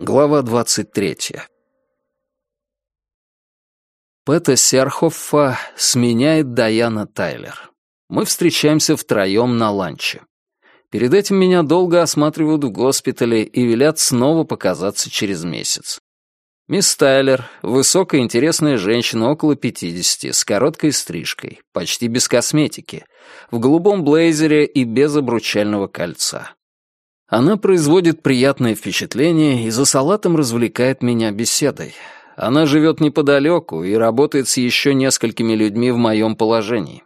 Глава 23. Пэта Серхоффа сменяет Даяна Тайлер. Мы встречаемся втроем на ланче. Перед этим меня долго осматривают в госпитале и велят снова показаться через месяц. Мисс Тайлер — высокая интересная женщина около 50, с короткой стрижкой, почти без косметики, в голубом блейзере и без обручального кольца. Она производит приятное впечатление и за салатом развлекает меня беседой. Она живет неподалеку и работает с еще несколькими людьми в моем положении.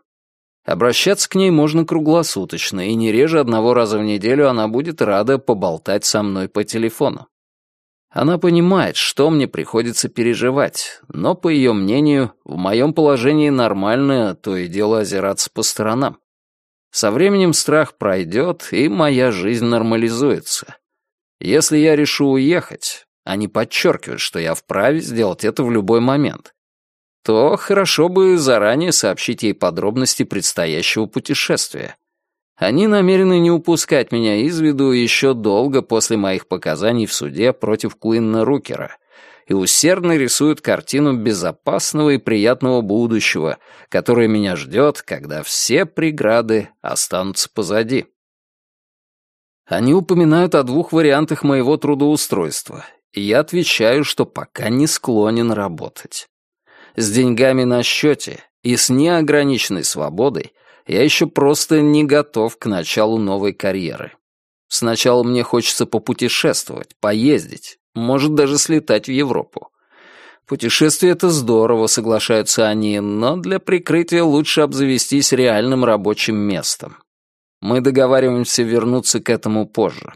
Обращаться к ней можно круглосуточно, и не реже одного раза в неделю она будет рада поболтать со мной по телефону. Она понимает, что мне приходится переживать, но, по ее мнению, в моем положении нормально то и дело озираться по сторонам. Со временем страх пройдет, и моя жизнь нормализуется. Если я решу уехать, они подчеркивают, что я вправе сделать это в любой момент, то хорошо бы заранее сообщить ей подробности предстоящего путешествия. Они намерены не упускать меня из виду еще долго после моих показаний в суде против Куинна Рукера, и усердно рисуют картину безопасного и приятного будущего, которое меня ждет, когда все преграды останутся позади. Они упоминают о двух вариантах моего трудоустройства, и я отвечаю, что пока не склонен работать. С деньгами на счете и с неограниченной свободой я еще просто не готов к началу новой карьеры. Сначала мне хочется попутешествовать, поездить, может даже слетать в Европу. Путешествие — это здорово, соглашаются они, но для прикрытия лучше обзавестись реальным рабочим местом. Мы договариваемся вернуться к этому позже.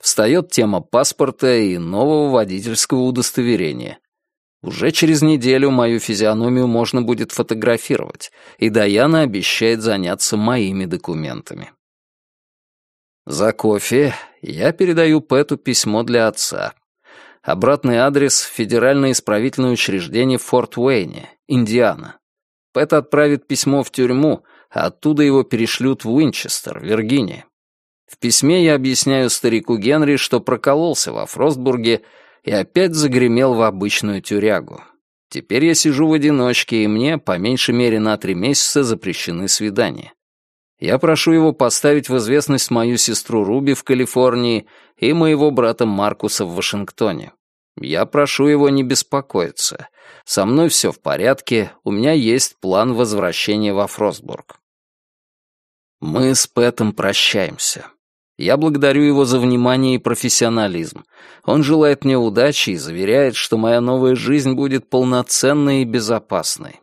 Встает тема паспорта и нового водительского удостоверения. Уже через неделю мою физиономию можно будет фотографировать, и Даяна обещает заняться моими документами. За кофе я передаю Пэту письмо для отца, Обратный адрес — Федеральное исправительное учреждение в Форт Уэйне, Индиана. Пэт отправит письмо в тюрьму, а оттуда его перешлют в Уинчестер, Виргиния. В письме я объясняю старику Генри, что прокололся во Фростбурге и опять загремел в обычную тюрягу. Теперь я сижу в одиночке, и мне, по меньшей мере, на три месяца запрещены свидания. Я прошу его поставить в известность мою сестру Руби в Калифорнии и моего брата Маркуса в Вашингтоне. Я прошу его не беспокоиться. Со мной все в порядке, у меня есть план возвращения во Фростбург. Мы с Пэтом прощаемся. Я благодарю его за внимание и профессионализм. Он желает мне удачи и заверяет, что моя новая жизнь будет полноценной и безопасной.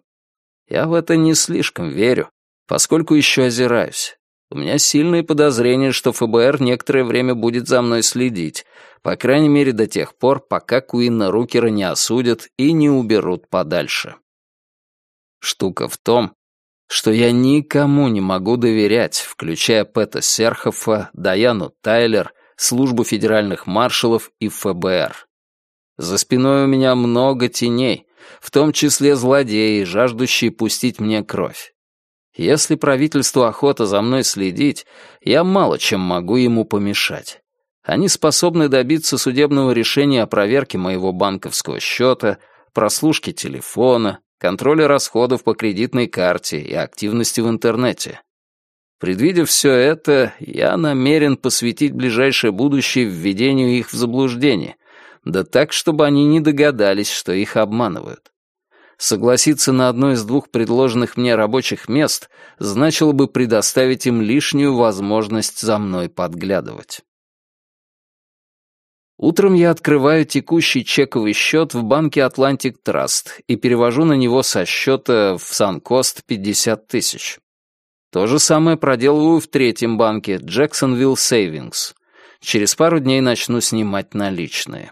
Я в это не слишком верю, поскольку еще озираюсь. У меня сильные подозрения, что ФБР некоторое время будет за мной следить, по крайней мере до тех пор, пока Куинна Рукера не осудят и не уберут подальше. Штука в том, что я никому не могу доверять, включая Пэта Серхофа, Даяну Тайлер, службу федеральных маршалов и ФБР. За спиной у меня много теней, в том числе злодеи, жаждущие пустить мне кровь. Если правительству охота за мной следить, я мало чем могу ему помешать. Они способны добиться судебного решения о проверке моего банковского счета, прослушке телефона, контроля расходов по кредитной карте и активности в интернете. Предвидя все это, я намерен посвятить ближайшее будущее введению их в заблуждение, да так, чтобы они не догадались, что их обманывают. Согласиться на одно из двух предложенных мне рабочих мест значило бы предоставить им лишнюю возможность за мной подглядывать. Утром я открываю текущий чековый счет в банке Atlantic Trust и перевожу на него со счета в Санкост 50 тысяч. То же самое проделываю в третьем банке, Jacksonville Savings. Через пару дней начну снимать наличные.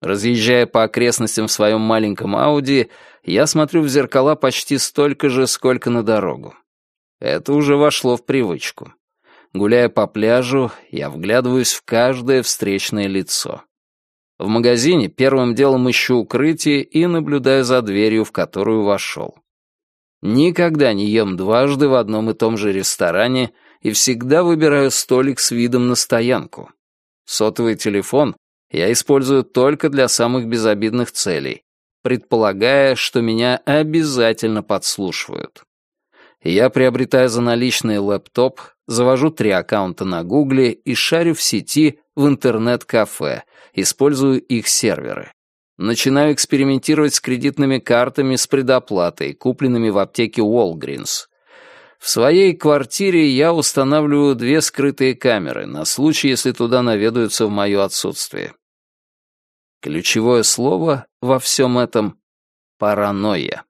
Разъезжая по окрестностям в своем маленьком Ауди, я смотрю в зеркала почти столько же, сколько на дорогу. Это уже вошло в привычку. Гуляя по пляжу, я вглядываюсь в каждое встречное лицо. В магазине первым делом ищу укрытие и наблюдаю за дверью, в которую вошел. Никогда не ем дважды в одном и том же ресторане и всегда выбираю столик с видом на стоянку. Сотовый телефон я использую только для самых безобидных целей, предполагая, что меня обязательно подслушивают. Я приобретаю за наличные лэптоп, завожу три аккаунта на Гугле и шарю в сети в интернет-кафе, использую их серверы. Начинаю экспериментировать с кредитными картами с предоплатой, купленными в аптеке Walgreens. В своей квартире я устанавливаю две скрытые камеры на случай, если туда наведаются в мое отсутствие. Ключевое слово во всем этом — паранойя.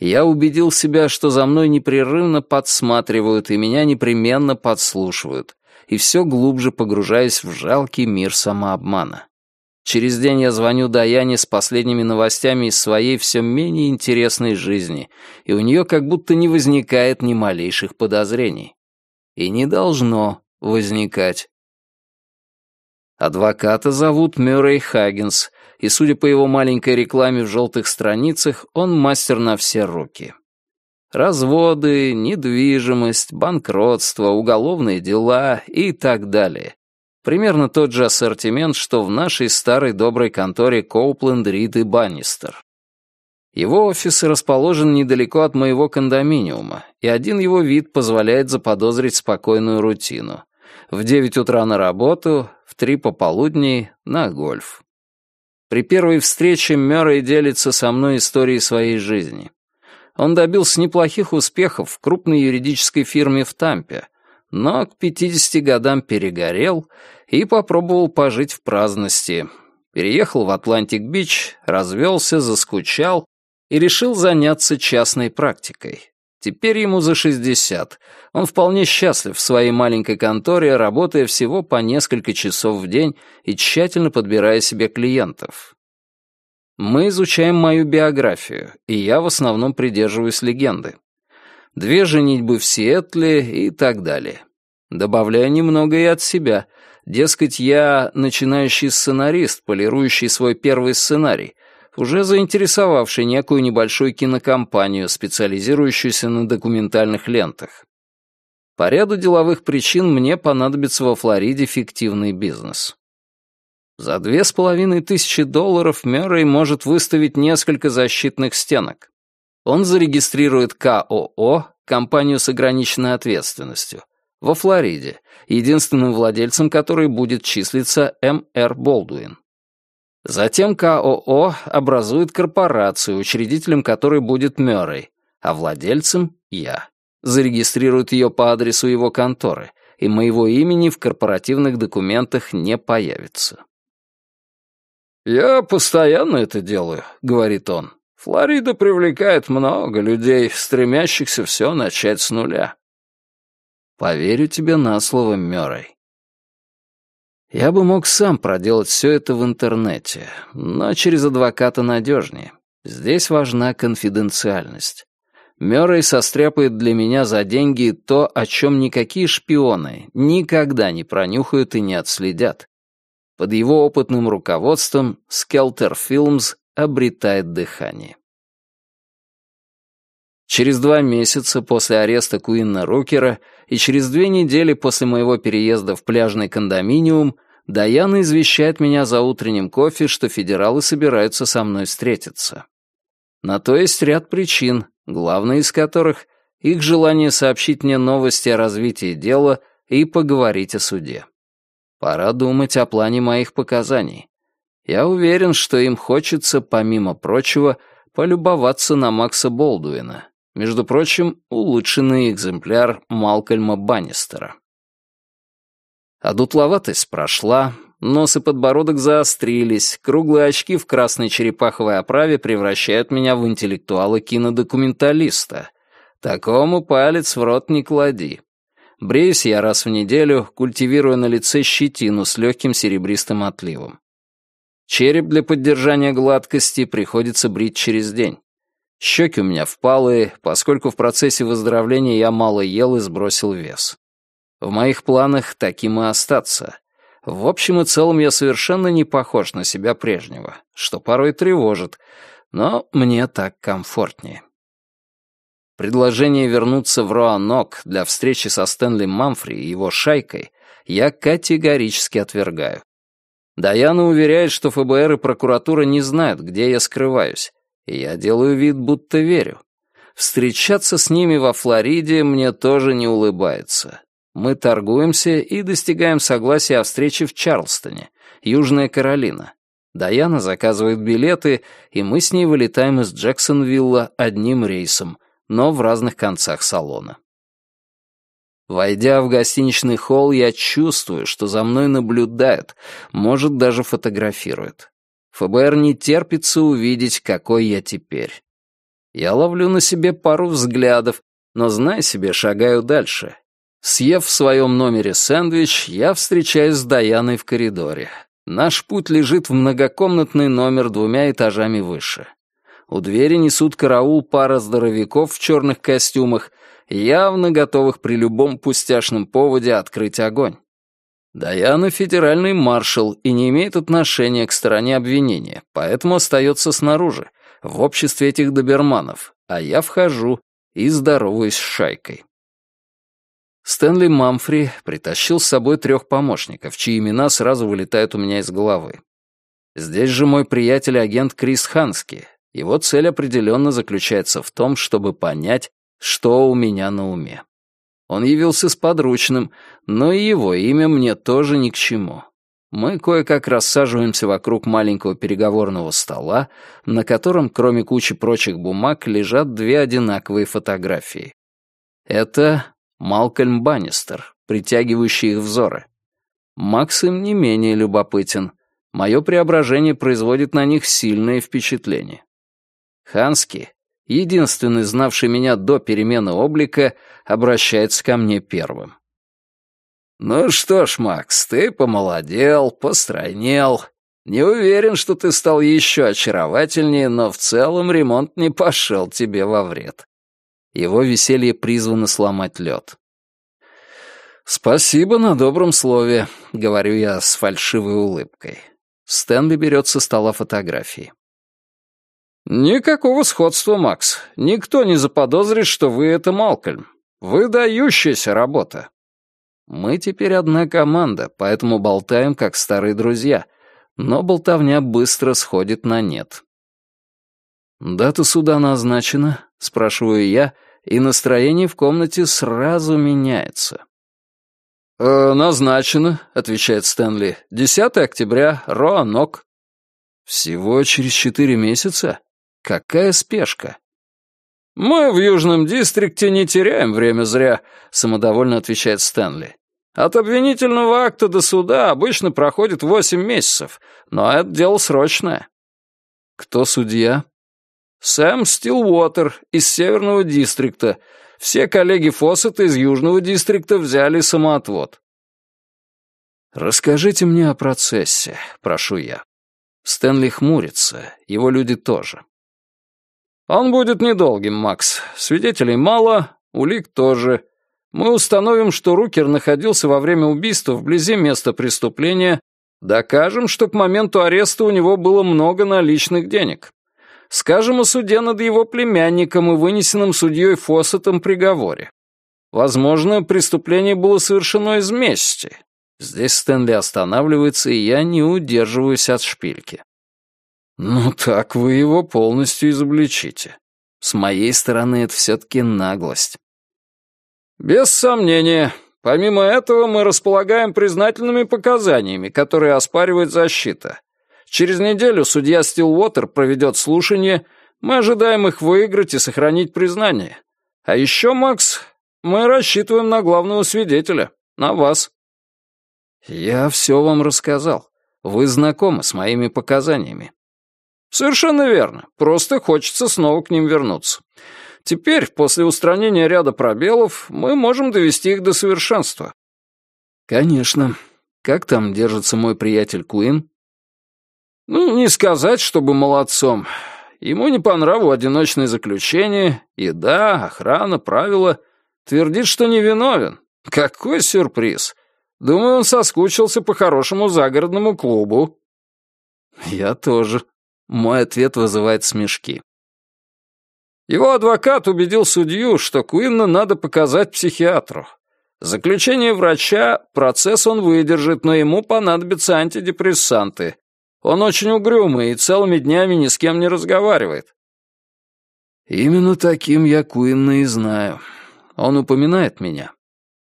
Я убедил себя, что за мной непрерывно подсматривают и меня непременно подслушивают, и все глубже погружаясь в жалкий мир самообмана. Через день я звоню Даяне с последними новостями из своей все менее интересной жизни, и у нее как будто не возникает ни малейших подозрений. И не должно возникать. Адвоката зовут Мюррей Хаггинс, и, судя по его маленькой рекламе в желтых страницах, он мастер на все руки. Разводы, недвижимость, банкротство, уголовные дела и так далее. Примерно тот же ассортимент, что в нашей старой доброй конторе Коупленд, Рид и Баннистер. Его офис расположен недалеко от моего кондоминиума, и один его вид позволяет заподозрить спокойную рутину. В девять утра на работу, в три пополудни на гольф. При первой встрече Мёррей делится со мной историей своей жизни. Он добился неплохих успехов в крупной юридической фирме в Тампе, но к 50 годам перегорел и попробовал пожить в праздности. Переехал в Атлантик-Бич, развелся, заскучал и решил заняться частной практикой. Теперь ему за 60. Он вполне счастлив в своей маленькой конторе, работая всего по несколько часов в день и тщательно подбирая себе клиентов. Мы изучаем мою биографию, и я в основном придерживаюсь легенды две женитьбы в Сиэтле и так далее. Добавляю немного и от себя. Дескать, я начинающий сценарист, полирующий свой первый сценарий, уже заинтересовавший некую небольшую кинокомпанию, специализирующуюся на документальных лентах. По ряду деловых причин мне понадобится во Флориде фиктивный бизнес. За две с половиной тысячи долларов Мёррей может выставить несколько защитных стенок он зарегистрирует КОО, компанию с ограниченной ответственностью, во Флориде, единственным владельцем которой будет числиться М.Р. Болдуин. Затем КОО образует корпорацию, учредителем которой будет Мёррей, а владельцем — я. Зарегистрирует ее по адресу его конторы, и моего имени в корпоративных документах не появится. «Я постоянно это делаю», — говорит он. Флорида привлекает много людей, стремящихся все начать с нуля. Поверю тебе на слово, Мёррей. Я бы мог сам проделать все это в интернете, но через адвоката надежнее. Здесь важна конфиденциальность. Мёррей состряпает для меня за деньги то, о чем никакие шпионы никогда не пронюхают и не отследят. Под его опытным руководством Skelter Films обретает дыхание. Через два месяца после ареста Куинна Рокера и через две недели после моего переезда в пляжный кондоминиум Даяна извещает меня за утренним кофе, что федералы собираются со мной встретиться. На то есть ряд причин, главная из которых — их желание сообщить мне новости о развитии дела и поговорить о суде. Пора думать о плане моих показаний. Я уверен, что им хочется, помимо прочего, полюбоваться на Макса Болдуина. Между прочим, улучшенный экземпляр Малкольма Баннистера. А дутловатость прошла, нос и подбородок заострились, круглые очки в красной черепаховой оправе превращают меня в интеллектуала-кинодокументалиста. Такому палец в рот не клади. Бреюсь я раз в неделю, культивируя на лице щетину с легким серебристым отливом. Череп для поддержания гладкости приходится брить через день. Щеки у меня впалые, поскольку в процессе выздоровления я мало ел и сбросил вес. В моих планах таким и остаться. В общем и целом я совершенно не похож на себя прежнего, что порой тревожит, но мне так комфортнее. Предложение вернуться в Роанок для встречи со Стэнли Мамфри и его шайкой я категорически отвергаю. Даяна уверяет, что ФБР и прокуратура не знают, где я скрываюсь, и я делаю вид, будто верю. Встречаться с ними во Флориде мне тоже не улыбается. Мы торгуемся и достигаем согласия о встрече в Чарлстоне, Южная Каролина. Даяна заказывает билеты, и мы с ней вылетаем из Джексонвилла одним рейсом, но в разных концах салона. Войдя в гостиничный холл, я чувствую, что за мной наблюдают, может, даже фотографируют. ФБР не терпится увидеть, какой я теперь. Я ловлю на себе пару взглядов, но, знай себе, шагаю дальше. Съев в своем номере сэндвич, я встречаюсь с Даяной в коридоре. Наш путь лежит в многокомнатный номер двумя этажами выше. У двери несут караул пара здоровяков в черных костюмах, явно готовых при любом пустяшном поводе открыть огонь. Даяна — федеральный маршал и не имеет отношения к стороне обвинения, поэтому остается снаружи, в обществе этих доберманов, а я вхожу и здороваюсь с шайкой. Стэнли Мамфри притащил с собой трех помощников, чьи имена сразу вылетают у меня из головы. Здесь же мой приятель-агент Крис Хански. Его цель определенно заключается в том, чтобы понять, что у меня на уме. Он явился с подручным, но и его имя мне тоже ни к чему. Мы кое-как рассаживаемся вокруг маленького переговорного стола, на котором, кроме кучи прочих бумаг, лежат две одинаковые фотографии. Это Малкольм Баннистер, притягивающий их взоры. Макс им не менее любопытен. Мое преображение производит на них сильное впечатление. Хански, единственный знавший меня до перемены облика, обращается ко мне первым. «Ну что ж, Макс, ты помолодел, постройнел. Не уверен, что ты стал еще очаровательнее, но в целом ремонт не пошел тебе во вред». Его веселье призвано сломать лед. «Спасибо на добром слове», — говорю я с фальшивой улыбкой. Стэнли берет со стола фотографии. «Никакого сходства, Макс. Никто не заподозрит, что вы — это Малкольм. Выдающаяся работа. Мы теперь одна команда, поэтому болтаем как старые друзья, но болтовня быстро сходит на нет. «Дата суда назначена?» — спрашиваю я, и настроение в комнате сразу меняется. «Э, «Назначено», — отвечает Стэнли. «10 октября, Роанок». «Всего через четыре месяца? Какая спешка?» «Мы в Южном Дистрикте не теряем время зря», — самодовольно отвечает Стэнли. От обвинительного акта до суда обычно проходит восемь месяцев, но это дело срочное. Кто судья? Сэм Стилуотер из Северного дистрикта. Все коллеги Фоссета из Южного дистрикта взяли самоотвод. «Расскажите мне о процессе», — прошу я. Стэнли хмурится, его люди тоже. «Он будет недолгим, Макс. Свидетелей мало, улик тоже. Мы установим, что Рукер находился во время убийства вблизи места преступления, докажем, что к моменту ареста у него было много наличных денег. Скажем о суде над его племянником и вынесенном судьей Фоссетом приговоре. Возможно, преступление было совершено из мести. Здесь Стэнли останавливается, и я не удерживаюсь от шпильки. Ну так вы его полностью изобличите. С моей стороны это все-таки наглость. «Без сомнения. Помимо этого мы располагаем признательными показаниями, которые оспаривает защита. Через неделю судья Стилуотер проведет слушание, мы ожидаем их выиграть и сохранить признание. А еще, Макс, мы рассчитываем на главного свидетеля, на вас». «Я все вам рассказал. Вы знакомы с моими показаниями». «Совершенно верно. Просто хочется снова к ним вернуться. Теперь, после устранения ряда пробелов, мы можем довести их до совершенства». «Конечно. Как там держится мой приятель Куин?» «Ну, не сказать, чтобы молодцом. Ему не по нраву одиночное заключение, еда, охрана, правила. Твердит, что не виновен. Какой сюрприз! Думаю, он соскучился по хорошему загородному клубу». «Я тоже». Мой ответ вызывает смешки. Его адвокат убедил судью, что Куинна надо показать психиатру. Заключение врача, процесс он выдержит, но ему понадобятся антидепрессанты. Он очень угрюмый и целыми днями ни с кем не разговаривает. Именно таким я Куинна и знаю. Он упоминает меня.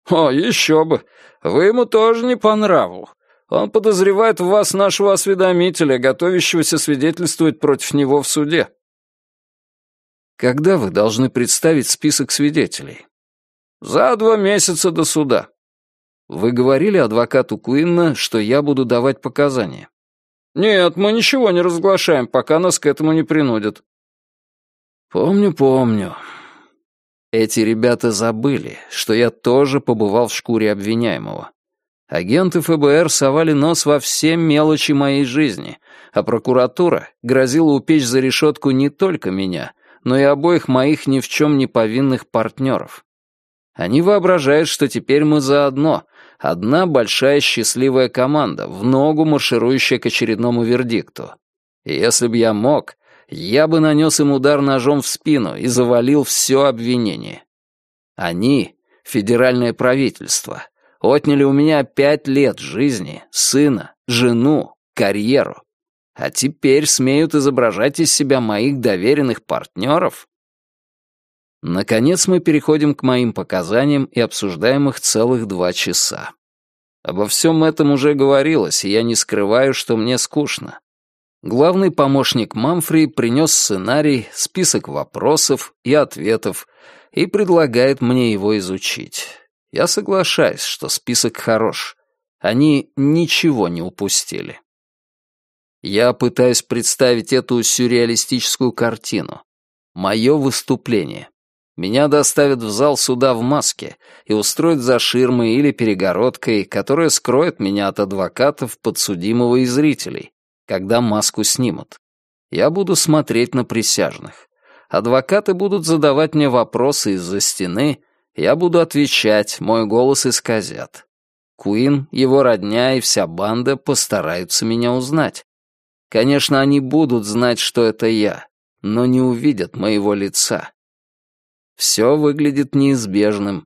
О, еще бы. Вы ему тоже не по нраву. Он подозревает в вас нашего осведомителя, готовящегося свидетельствовать против него в суде. Когда вы должны представить список свидетелей? За два месяца до суда. Вы говорили адвокату Куинна, что я буду давать показания? Нет, мы ничего не разглашаем, пока нас к этому не принудят. Помню, помню. Эти ребята забыли, что я тоже побывал в шкуре обвиняемого. Агенты ФБР совали нос во все мелочи моей жизни, а прокуратура грозила упечь за решетку не только меня, но и обоих моих ни в чем не повинных партнеров. Они воображают, что теперь мы заодно. Одна большая счастливая команда, в ногу марширующая к очередному вердикту. И если бы я мог, я бы нанес им удар ножом в спину и завалил все обвинение. Они, федеральное правительство, отняли у меня пять лет жизни, сына, жену, карьеру. А теперь смеют изображать из себя моих доверенных партнеров? Наконец мы переходим к моим показаниям и обсуждаем их целых два часа. Обо всем этом уже говорилось, и я не скрываю, что мне скучно. Главный помощник Мамфри принес сценарий, список вопросов и ответов и предлагает мне его изучить. Я соглашаюсь, что список хорош. Они ничего не упустили. Я пытаюсь представить эту сюрреалистическую картину. Мое выступление. Меня доставят в зал суда в маске и устроят за ширмой или перегородкой, которая скроет меня от адвокатов, подсудимого и зрителей, когда маску снимут. Я буду смотреть на присяжных. Адвокаты будут задавать мне вопросы из-за стены, я буду отвечать, мой голос исказят. Куин, его родня и вся банда постараются меня узнать. Конечно, они будут знать, что это я, но не увидят моего лица. Все выглядит неизбежным,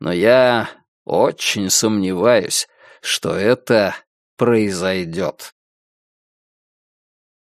но я очень сомневаюсь, что это произойдет.